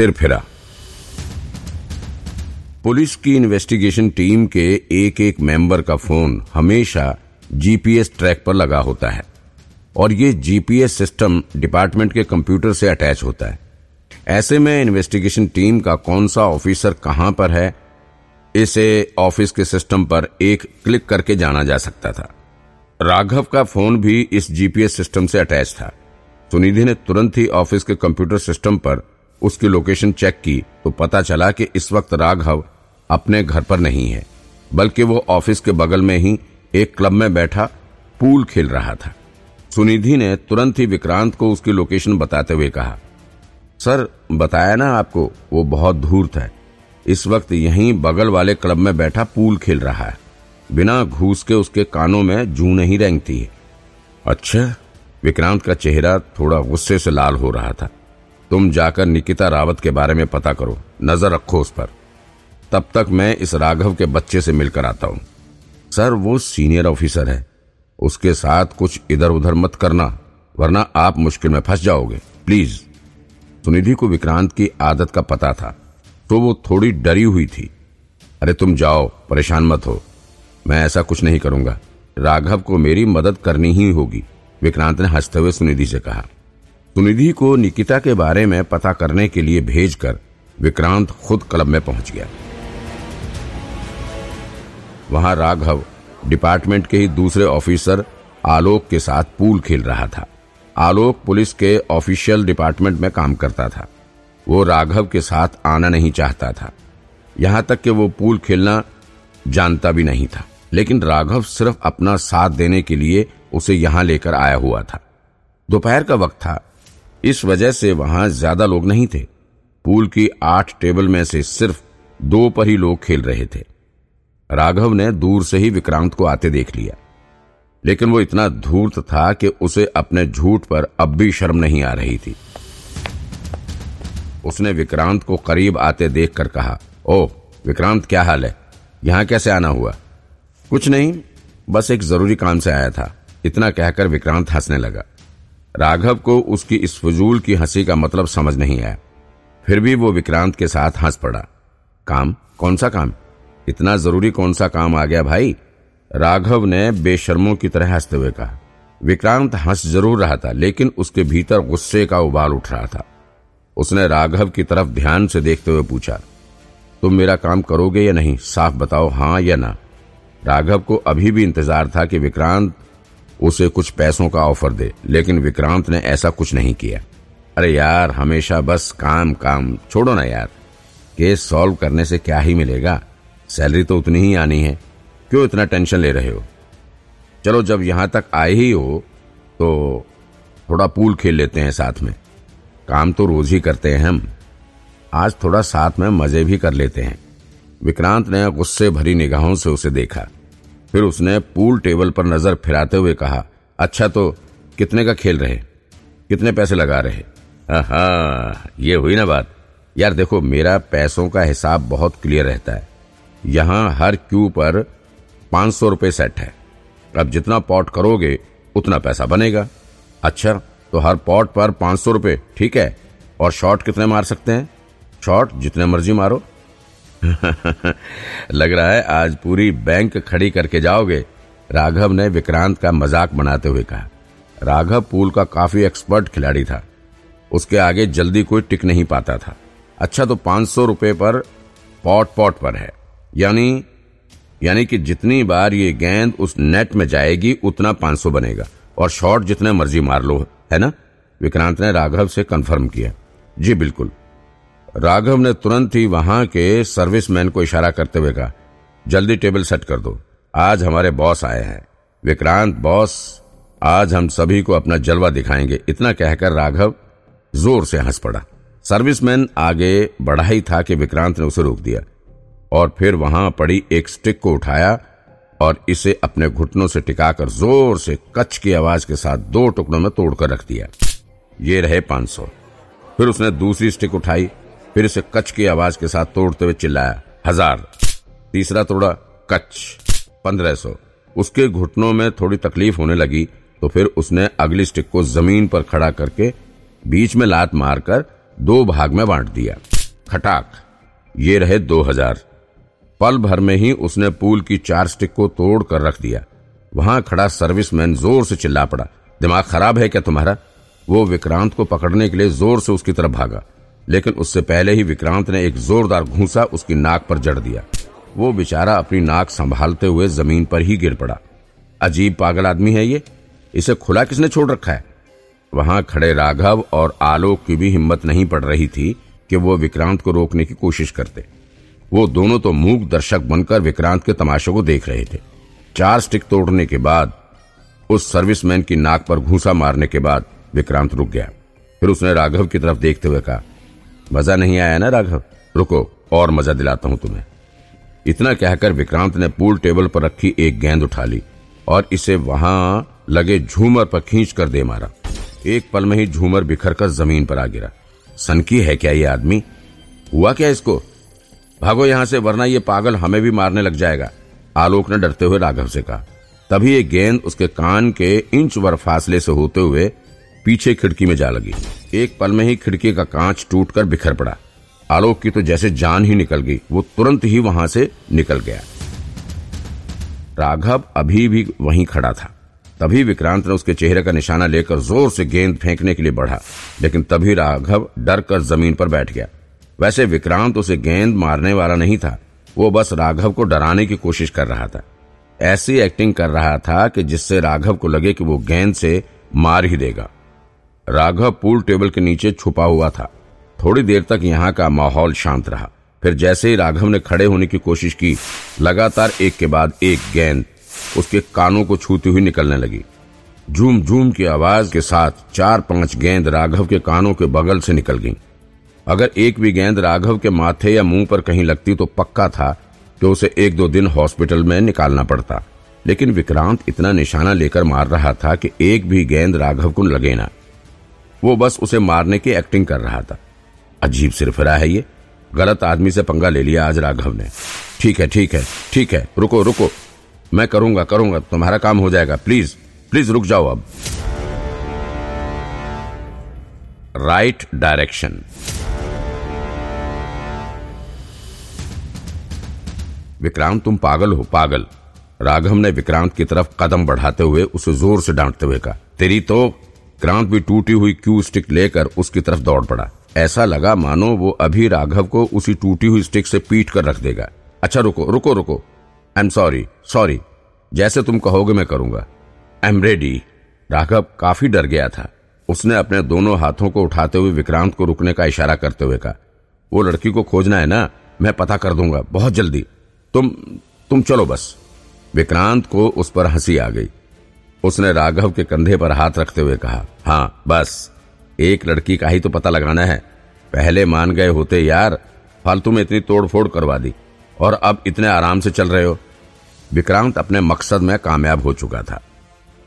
सिर फिरा। पुलिस की इन्वेस्टिगेशन टीम के एक एक मेंबर का फ़ोन हमेशा जीपीएस ट्रैक पर लगा होता है और ये जीपीएस सिस्टम डिपार्टमेंट के कंप्यूटर से अटैच होता है। ऐसे में इन्वेस्टिगेशन टीम का कौन सा ऑफिसर कहाँ पर है, इसे ऑफ़िस के सिस्टम पर एक क्लिक करके जाना जा सकता था। राघव का फ़ोन भी इस जीपीएस सिस्टम से अटैच था। सुनिधि ने तुरंत ही ऑफ़िस के कंप्यूटर सिस्टम पर उसकी लोकेशन चेक की तो पता चला कि इस वक्त राघव अपने घर पर नहीं है, बल्कि वो ऑफ़िस के बगल में ही एक क्लब में बैठा पूल खेल रहा था। सुनिधि ने तुरंत ही विक्रांत को उसकी लोकेशन बताते हुए कहा, सर, बताया ना आपको, वो बहुत धूर्त है इस वक्त यहीं बगल वाले क्लब में बैठा पूल खेल रहा है। बिना घूस के उसके कानों में जू नहीं रेंगती है। अच्छा? विक्रांत का चेहरा थोड़ा गुस्से से लाल हो रहा था। तुम जाकर निकिता रावत के बारे में पता करो। नज़र रखो उस पर। तब तक मैं इस राघव के बच्चे से मिलकर आता हूँ। सर, वो सीनियर ऑफिसर है। उसके साथ कुछ इधर उधर मत करना, वरना आप मुश्किल में फंस जाओगे। प्लीज़। सुनिधि को विक्रांत की आदत का पता था तो वो थोड़ी डरी हुई थी। अरे तुम जाओ, परेशान मत हो। मैं ऐसा कुछ नहीं करूँगा। राघव को मेरी मदद करनी ही होगी, विक्रांत ने हँसते हुए सुनिधि से कहा। सुनिधि को निकिता के बारे में पता करने के लिए भेजकर विक्रांत खुद क्लब में पहुँच गया। वहाँ राघव डिपार्टमेंट के ही दूसरे ऑफिसर आलोक के साथ पूल खेल रहा था। आलोक पुलिस के ऑफिशियल डिपार्टमेंट में काम करता था। वो राघव के साथ आना नहीं चाहता था। यहाँ तक कि वो पूल खेलना जानता भी नहीं था। लेकिन राघव सिर्फ़ अपना साथ देने के लिए उसे यहाँ लेकर आया हुआ था। दोपहर का वक्त था। इस वजह से वहाँ ज़्यादा लोग नहीं थे। पूल की आठ टेबल में से सिर्फ़ दो पर ही लोग खेल रहे थे। राघव ने दूर से ही विक्रांत को आते देख लिया। लेकिन वो इतना धूर्त था कि उसे अपने झूठ पर अब भी शर्म नहीं आ रही थी। उसने विक्रांत को करीब आते देखकर कहा, ओ, विक्रांत, क्या हाल है? यहाँ कैसे आना हुआ? कुछ नहीं, बस एक ज़रूरी काम से आया था। इतना कहकर विक्रांत हंसने लगा। राघव को उसकी इस फजूल की हँसी का मतलब समझ नहीं आया। फिर भी वो विक्रांत के साथ हंस पड़ा। काम? कौन सा काम? इतना ज़रूरी कौन सा काम आ गया भाई? राघव ने बेशर्मों की तरह हँसते हुए कहा। विक्रांत हंस ज़रूर रहा था, लेकिन उसके भीतर गुस्से का उबाल उठ रहा था। उसने राघव की तरफ़ ध्यान से देखते हुए पूछा, तुम मेरा काम करोगे या नहीं? साफ़ बताओ हाँ या ना? राघव को अभी भी इंतज़ार था कि विक्रांत उसे कुछ पैसों का ऑफ़र दे, लेकिन विक्रांत ने ऐसा कुछ नहीं किया। अरे यार, हमेशा बस काम काम। छोड़ो ना यार। केस सॉल्व करने से क्या ही मिलेगा? सैलरी तो उतनी ही आनी है। क्यों इतना टेंशन ले रहे हो? चलो, जब यहाँ तक आए ही हो तो थोड़ा पूल खेल लेते हैं साथ में। काम तो रोज ही करते हैं हम। आज थोड़ा साथ में मज़े भी कर लेते हैं। विक्रांत ने गुस्से भरी निगाहों से उसे देखा। फिर उसने पूल टेबल पर नज़र फिराते हुए कहा अच्छा तो कितने का खेल रहे? कितने पैसे लगा रहे? हाँ ये हुई ना बात। यार देखो, मेरा पैसों का हिसाब बहुत क्लियर रहता है। यहाँ हर क्यू पर पाँच सौ रुपये सेट है। अब जितना पॉट करोगे, उतना पैसा बनेगा। अच्छा तो हर पॉट पर पाँच सौ रुपये, ठीक है? और शॉट कितने मार सकते हैं? शॉट जितने मर्ज़ी मारो। लग रहा है आज पूरी बैंक खड़ी करके जाओगे। राघव ने विक्रांत का मज़ाक बनाते हुए कहा। राघव पूल का काफ़ी एक्सपर्ट खिलाड़ी था। उसके आगे जल्दी कोई टिक नहीं पाता था। अच्छा तो पाँच सौ रुपये पर पॉट पॉट पर है। यानी यानी कि जितनी बार ये गेंद उस नेट में जाएगी, उतना पाँच सौ बनेगा। और शॉट जितने मर्ज़ी मार लो, है ना? विक्रांत ने राघव से कंफर्म किया। जी, बिल्कुल। राघव ने तुरंत ही वहाँ के सर्विसमैन को इशारा करते हुए कहा, जल्दी टेबल सेट कर दो, आज हमारे बॉस आए हैं। विक्रांत बॉस, आज हम सभी को अपना जलवा दिखाएँगे, इतना कहकर राघव ज़ोर से हंस पड़ा। सर्विसमैन आगे बढ़ा ही था कि विक्रांत ने उसे रोक दिया, और फिर वहाँ पड़ी एक स्टिक को उठाया और इसे अपने घुटनों से टिकाकर ज़ोर से कच्छ की आवाज़ के साथ दो टुकड़ों में तोड़कर रख दिया। ये रहे पाँच सौ। फिर उसने दूसरी स्टिक उठाई फिर इसे कच्छ की आवाज़ के साथ तोड़ते हुए चिल्लाया, हज़ार, तीसरा तोड़ा कच्छ, पंद्रह सौ। उसके घुटनों में थोड़ी तकलीफ़ होने लगी तो फिर उसने अगली स्टिक को ज़मीन पर खड़ा करके बीच में लात मारकर दो भाग में बांट दिया। खटाक, ये रहे दो हज़ार। पल भर में ही उसने पूल की चार स्टिक को तोड़ कर रख दिया। वहाँ खड़ा सर्विसमैन ज़ोर से चिल्ला पड़ा, दिमाग खराब है क्या तुम्हारा? वो विक्रांत को पकड़ने के लिए ज़ोर से उसकी तरफ़ भागा। लेकिन उससे पहले ही विक्रांत ने एक जोरदार घूसा उसकी नाक पर जड़ दिया। वो बेचारा अपनी नाक संभालते हुए ज़मीन पर ही गिर पड़ा। अजीब पागल आदमी है ये। इसे खुला किसने छोड़ रखा है? वहाँ खड़े राघव और आलोक की भी हिम्मत नहीं पड़ रही थी कि वो विक्रांत को रोकने की कोशिश करते। वो दोनों तो मूक दर्शक बनकर विक्रांत के तमाशे को देख रहे थे। चार स्टिक तोड़ने के बाद, उस सर्विसमैन की नाक पर घूसा मारने के बाद विक्रांत रुक गया। फिर उसने राघव की तरफ़ देखते हुए कहा मज़ा नहीं आया ना, राघव? रुको, और मज़ा दिलाता हूँ तुम्हें। इतना कहकर विक्रांत ने पूल टेबल पर रखी एक गेंद उठा ली और इसे वहाँ लगे झूमर पर खींच कर दे मारा। एक पल में ही झूमर बिखर कर ज़मीन पर आ गिरा। सनकी है क्या ये आदमी? हुआ क्या इसको? भागो यहाँ से, वरना ये पागल हमें भी मारने लग जाएगा, आलोक ने डरते हुए राघव से कहा। तभी एक गेंद उसके कान के इंच वर फासले से होते हुए पीछे खिड़की में जा लगी। एक पल में ही खिड़की का कांच टूटकर बिखर पड़ा। आलोक की तो जैसे जान ही निकल गई, वो तुरंत ही वहाँ से निकल गया। राघव अभी भी वहीं खड़ा था। तभी विक्रांत ने उसके चेहरे का निशाना लेकर ज़ोर से गेंद फेंकने के लिए बढ़ा, लेकिन तभी राघव डर कर ज़मीन पर बैठ गया। वैसे विक्रांत उसे गेंद मारने वाला नहीं था, वो बस राघव को डराने की कोशिश कर रहा था। ऐसी एक्टिंग कर रहा था कि जिससे राघव को लगे कि वो गेंद से मार ही देगा। राघव पूल टेबल के नीचे छुपा हुआ था। थोड़ी देर तक यहाँ का माहौल शांत रहा। फिर जैसे ही राघव ने खड़े होने की कोशिश की, लगातार एक के बाद एक गेंद उसके कानों को छूती हुई निकलने लगी। झूम झूम की आवाज़ के साथ चार पाँच गेंद राघव के कानों के बगल से निकल गईं। अगर एक भी गेंद राघव के माथे या मुँह पर कहीं लगती तो पक्का था कि उसे एक दो दिन हॉस्पिटल में निकालना पड़ता। लेकिन विक्रांत इतना निशाना लेकर मार रहा था कि एक भी गेंद राघव को लगे ना। वो बस उसे मारने की एक्टिंग कर रहा था। अजीब सिरफिरा है ये। गलत आदमी से पंगा ले लिया आज राघव ने। ठीक है ठीक है ठीक है। रुको रुको। मैं करूँगा करूँगा। तुम्हारा काम हो जाएगा। प्लीज़ प्लीज़ रुक जाओ अब। राइट डायरेक्शन विक्रांत, तुम पागल हो, पागल। राघव ने विक्रांत की तरफ़ कदम बढ़ाते हुए उसे ज़ोर से डांटते हुए कहा, तेरी तो विक्रांत भी टूटी हुई क्यू स्टिक लेकर उसकी तरफ़ दौड़ पड़ा। ऐसा लगा मानो वो अभी राघव को उसी टूटी हुई स्टिक से पीट कर रख देगा। अच्छा रुको रुको रुको। आई एम सॉरी सॉरी जैसे तुम कहोगे मैं करूँगा। आई एम रेडी राघव काफ़ी डर गया था। उसने अपने दोनों हाथों को उठाते हुए विक्रांत को रुकने का इशारा करते हुए कहा, वो लड़की को खोजना है ना? मैं पता कर दूँगा। बहुत जल्दी। तुम तुम चलो बस। विक्रांत को उस पर हँसी आ गई। उसने राघव के कंधे पर हाथ रखते हुए कहा हाँ बस एक लड़की का ही तो पता लगाना है। पहले मान गए होते यार फालतू में इतनी तोड़फोड़ करवा दी और अब इतने आराम से चल रहे हो। विक्रांत अपने मकसद में कामयाब हो चुका था।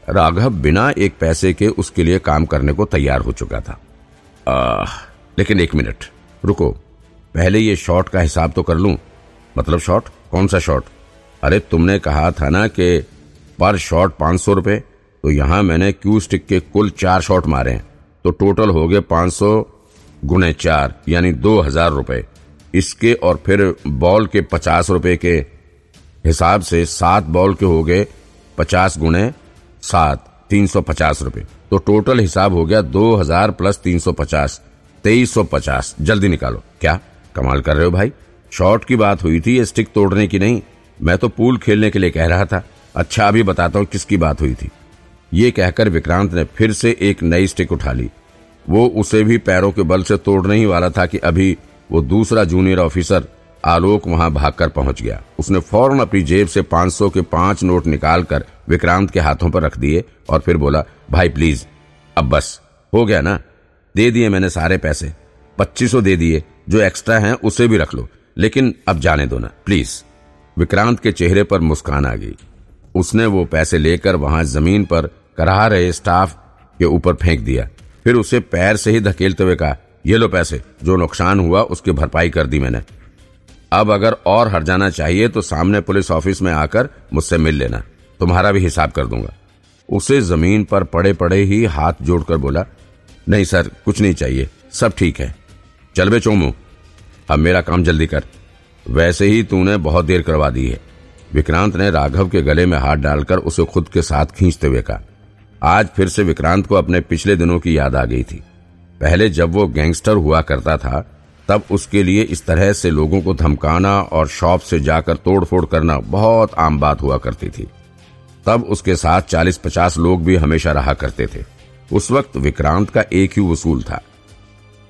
राघव बिना एक पैसे के उसके लिए काम करने को तैयार हो चुका था। आ, लेकिन एक मिनट रुको पहले ये शॉट का हिसाब तो कर लूँ। मतलब शॉट? कौन सा शॉट? अरे तुमने कहा था ना कि पर शॉट पाँच सौ रुपए। तो यहाँ मैंने क्यू स्टिक के कुल चार शॉट मारे हैं। तो टोटल हो गए पाँच सौ गुने चार, यानी दो हज़ार रुपए। इसके और फिर बॉल के पचास रुपए के हिसाब से सात बॉल के हो गए पचास गुणे सात, तीन सौ पचास रुपए। तो टोटल हिसाब हो गया दो हज़ार प्लस तीन सौ पचास, तेईस सौ पचास। जल्दी निकालो। क्या कमाल कर रहे हो भाई? शॉट की बात हुई थी, ये स्टिक तोड़ने की नहीं। मैं तो पूल खेलने के लिए कह रहा था। अच्छा अभी बताता हूँ किसकी बात हुई थी। ये कहकर विक्रांत ने फिर से एक नई स्टिक उठा ली। वो उसे भी पैरों के बल से तोड़ने ही वाला था कि अभी वो दूसरा जूनियर ऑफिसर आलोक वहाँ भागकर पहुँच गया। उसने फ़ौरन अपनी जेब से 500 के पाँच नोट निकालकर विक्रांत के हाथों पर रख दिए और फिर बोला, भाई, प्लीज़, अब बस, हो गया ना? दे दिए मैंने सारे पैसे। पच्चीसों दे दिए, जो एक्स्ट्रा हैं उसे भी रख लो, लेकिन अब जाने दो ना, प्लीज़। विक्रांत के चेहरे पर मुस्कान आ गई। उसने वो पैसे लेकर वहाँ ज़मीन पर कराह रहे स्टाफ के ऊपर फेंक दिया। फिर उसे पैर से ही धकेलते हुए कहा, ये लो पैसे, जो नुकसान हुआ उसकी भरपाई कर दी मैंने। अब अगर और हट जाना चाहिए तो सामने पुलिस ऑफ़िस में आकर मुझसे मिल लेना। तुम्हारा भी हिसाब कर दूँगा। उसे ज़मीन पर पड़े पड़े ही हाथ जोड़कर बोला, नहीं सर, कुछ नहीं चाहिए, सब ठीक है। चल बे चोमू, अब मेरा काम जल्दी कर। वैसे ही तूने बहुत देर करवा दी है। विक्रांत ने राघव के गले में हाथ डालकर उसे खुद के साथ खींचते हुए कहा। आज फिर से विक्रांत को अपने पिछले दिनों की याद आ गई थी। पहले जब वो गैंगस्टर हुआ करता था, तब उसके लिए इस तरह से लोगों को धमकाना और शॉप से जाकर तोड़फोड़ करना बहुत आम बात हुआ करती थी। तब उसके साथ चालीस पचास लोग भी हमेशा रहा करते थे। उस वक्त विक्रांत का एक ही वसूल था।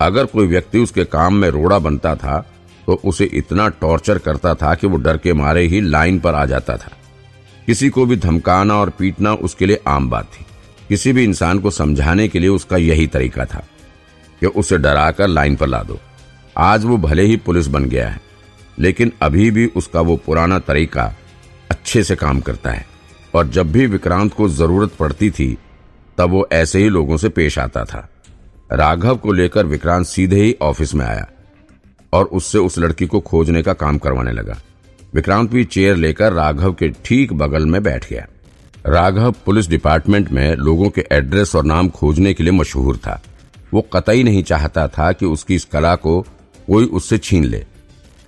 अगर कोई व्यक्ति उसके काम में रोड़ा बनता था तो उसे इतना टॉर्चर करता था कि वो डर के मारे ही लाइन पर आ जाता था। किसी को भी धमकाना और पीटना उसके लिए आम बात थी। किसी भी इंसान को समझाने के लिए उसका यही तरीका था कि उसे डराकर लाइन पर ला दो। आज वो भले ही पुलिस बन गया है, लेकिन अभी भी उसका वो पुराना तरीका अच्छे से काम करता है। और जब भी विक्रांत को ज़रूरत पड़ती थी, तब वो ऐसे ही लोगों से पेश आता था। राघव को लेकर विक्रांत सीधे ही ऑफ़िस में आया। और उससे उस लड़की को खोजने का काम करवाने लगा। विक्रांत भी चेयर लेकर राघव के ठीक बगल में बैठ गया। राघव पुलिस डिपार्टमेंट में लोगों के एड्रेस और नाम खोजने के लिए मशहूर था। वो कतई नहीं चाहता था कि उसकी इस कला को कोई उससे छीन ले।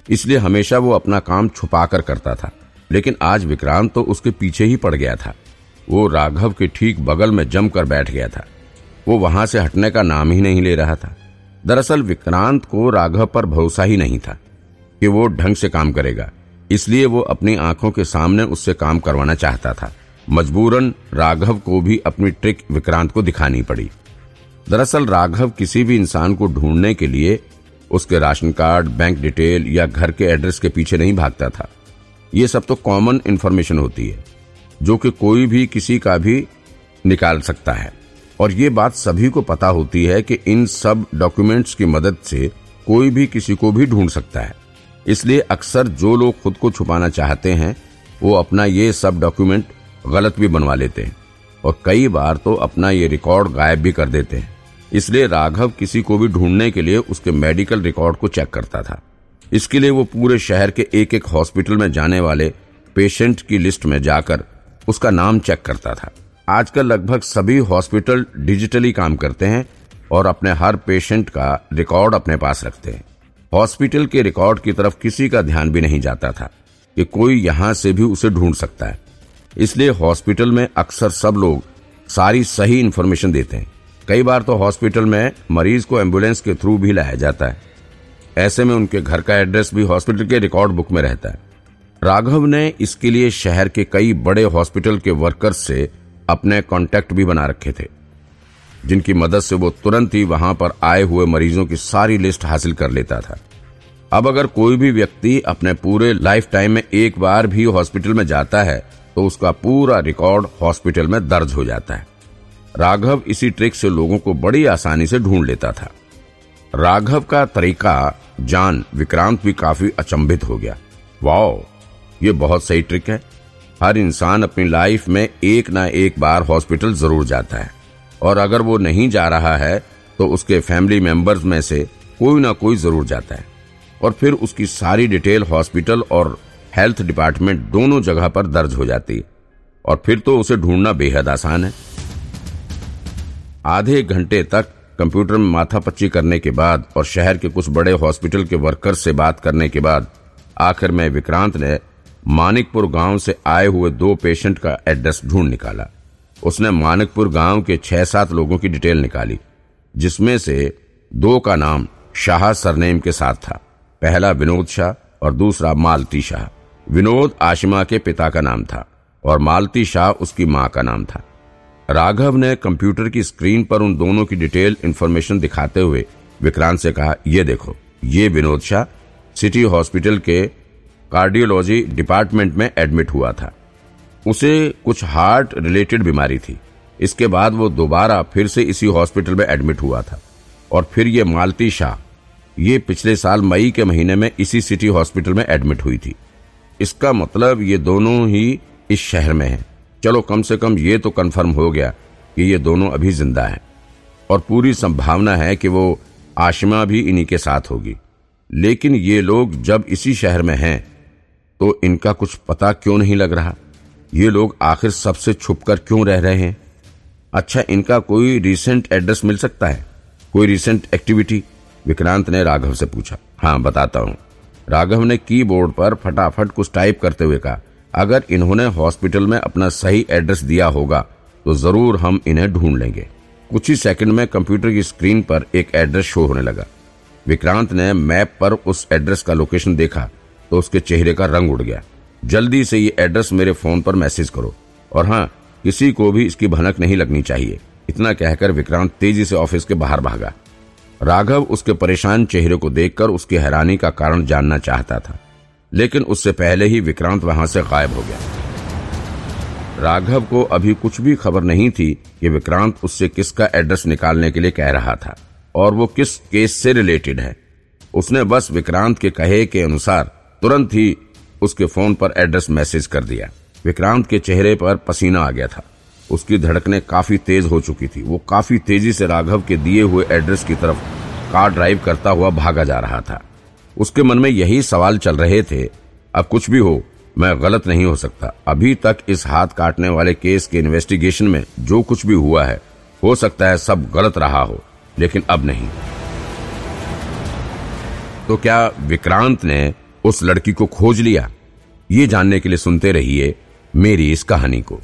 इसलिए हमेशा वो अपना काम छुपाकर करता था। लेकिन आज विक्रांत तो उसके पीछे ही पड़ गया था। वो राघव के ठीक बगल में जमकर बैठ गया था। वो वहाँ से हटने का नाम ही नहीं ले रहा था। दरअसल विक्रांत को राघव पर भरोसा ही नहीं था कि वो ढंग से काम करेगा, इसलिए वो अपनी आँखों के सामने उससे काम करवाना चाहता था। मजबूरन राघव को भी अपनी ट्रिक विक्रांत को दिखानी पड़ी। दरअसल राघव किसी भी इंसान को ढूँढने के लिए उसके राशन कार्ड, बैंक डिटेल या घर के एड्रेस के पीछे नहीं भागता था। ये सब तो कॉमन इन्फॉर्मेशन होती है, जो कि कोई भी किसी का भी निकाल सकता है। और ये बात सभी को पता होती है कि इन सब डॉक्यूमेंट्स की मदद से कोई भी किसी को भी ढूंढ सकता है। इसलिए अक्सर जो लोग खुद को छुपाना चाहते हैं, वो अपना ये सब डॉक्यूमेंट गलत भी बनवा लेते हैं और कई बार तो अपना ये रिकॉर्ड गायब भी कर देते हैं। इसलिए राघव किसी को भी ढूँढने के लिए उसके मेडिकल रिकॉर्ड को चेक करता था। इसके लिए वो पूरे शहर के एक एक हॉस्पिटल में जाने वाले पेशेंट की लिस्ट में जाकर उसका नाम चेक करता था। आजकल लगभग सभी हॉस्पिटल डिजिटली काम करते हैं और अपने हर पेशेंट का रिकॉर्ड अपने पास रखते हैं। हॉस्पिटल के रिकॉर्ड की तरफ़ किसी का ध्यान भी नहीं जाता था कि कोई यहाँ से भी उसे ढूंढ सकता है। इसलिए हॉस्पिटल में अक्सर सब लोग सारी सही इन्फॉर्मेशन देते हैं। कई बार तो हॉस्पिटल में मरीज़ को एंबुलेंस के थ्रू भी लाया जाता है। ऐसे में उनके घर का एड्रेस भी हॉस्पिटल के रिकॉर्ड बुक में रहता है। राघव ने इसके लिए शहर के कई बड़े हॉस्पिटल के वर्कर्स से अपने कॉन्टेक्ट भी बना रखे थे। जिनकी मदद से वो तुरंत ही वहाँ पर आए हुए मरीजों की सारी लिस्ट हासिल कर लेता था। अब अगर कोई भी व्यक्ति अपने पूरे लाइफ टाइम में एक बार भी हॉस्पिटल में जाता है तो उसका पूरा रिकॉर्ड हॉस्पिटल में दर्ज हो जाता है। राघव इसी ट्रिक से लोगों को बड़ी आसानी से ढूंढ लेता था। राघव का तरीका जान विक्रांत भी काफ़ी अचंभित हो गया। वाओ, ये बहुत सही ट्रिक है। हर इंसान अपनी लाइफ में एक ना एक बार हॉस्पिटल ज़रूर जाता है। और अगर वो नहीं जा रहा है तो उसके फैमिली मेंबर्स में से कोई ना कोई ज़रूर जाता है। और फिर उसकी सारी डिटेल हॉस्पिटल और हेल्थ डिपार्टमेंट दोनों जगह पर दर्ज हो जाती है। और फिर तो उसे ढूंढना बेहद आसान है। आधे घंटे तक कंप्यूटर में माथापच्ची करने के बाद और शहर के कुछ बड़े हॉस्पिटल के वर्कर्स से बात करने के बाद आखिर में विक्रांत ने मानिकपुर गाँव से आए हुए दो पेशेंट का एड्रेस ढूंढ निकाला। उसने मानिकपुर गाँव के छह सात लोगों की डिटेल निकाली, जिसमें से दो का नाम शाह सरनेम के साथ था। पहला विनोद शाह और दूसरा मालती शाह। विनोद आशिमा के पिता का नाम था और मालती शाह उसकी माँ का नाम था। राघव ने कंप्यूटर की स्क्रीन पर उन दोनों की डिटेल इंफॉर्मेशन दिखाते हुए विक्रांत से कहा यह देखो, ये विनोद शाह सिटी हॉस्पिटल के कार्डियोलॉजी डिपार्टमेंट में एडमिट हुआ था। उसे कुछ हार्ट रिलेटेड बीमारी थी। इसके बाद वो दोबारा फिर से इसी हॉस्पिटल में एडमिट हुआ था। और फिर ये मालती शाह, ये पिछले साल मई के महीने में इसी सिटी हॉस्पिटल में एडमिट हुई थी। इसका मतलब ये दोनों ही इस शहर में हैं। चलो कम से कम ये तो कंफर्म हो गया कि ये दोनों अभी ज़िंदा हैं। और पूरी संभावना है कि वो आशिमा भी इन्हीं के साथ होगी। लेकिन ये लोग जब इसी शहर में हैं तो इनका कुछ पता क्यों नहीं लग रहा? ये लोग आखिर सबसे छुपकर क्यों रह रहे हैं? अच्छा इनका कोई रिसेंट एड्रेस मिल सकता है? कोई रिसेंट एक्टिविटी विक्रांत ने राघव से पूछा। हाँ बताता हूँ। राघव ने कीबोर्ड पर फटाफट कुछ टाइप करते हुए कहा, अगर इन्होंने हॉस्पिटल में अपना सही एड्रेस दिया होगा तो ज़रूर हम इन्हें ढूंढ लेंगे। कुछ ही सेकंड में कंप्यूटर की स्क्रीन पर एक एड्रेस शो होने लगा। विक्रांत ने मैप पर उस एड्रेस का लोकेशन देखा। तो उसके चेहरे का रंग उड़ गया। जल्दी से ये एड्रेस मेरे फ़ोन पर मैसेज करो। और हाँ किसी को भी इसकी भनक नहीं लगनी चाहिए। इतना कहकर विक्रांत तेज़ी से ऑफ़िस के बाहर भागा। राघव उसके परेशान चेहरे को देखकर उसकी हैरानी का कारण जानना चाहता था। लेकिन उससे पहले ही विक्रांत वहाँ से गायब हो गया। राघव को अभी कुछ भी खबर नहीं थी कि विक्रांत उससे किसका एड्रेस निकालने के लिए कह रहा था और वो किस केस से रिलेटेड है। उसने बस विक्रांत के कहे के अनुसार तुरंत ही उसके फ़ोन पर एड्रेस मैसेज कर दिया। विक्रांत के चेहरे पर पसीना आ गया था। उसकी धड़कने काफ़ी तेज हो चुकी थी। वो काफ़ी तेज़ी से राघव के दिए हुए एड्रेस की तरफ़ कार ड्राइव करता हुआ भागा जा रहा था। उसके मन में यही सवाल चल रहे थे, अब कुछ भी हो, मैं गलत नहीं हो सकता। अभी तक इस हाथ काटने वाले केस के इन्वेस्टिगेशन में जो कुछ भी हुआ है, हो सकता है सब गलत रहा हो, लेकिन अब नहीं। तो क्या विक्रांत ने उस लड़की को खोज लिया। ये जानने के लिए सुनते रहिए मेरी इस कहानी को।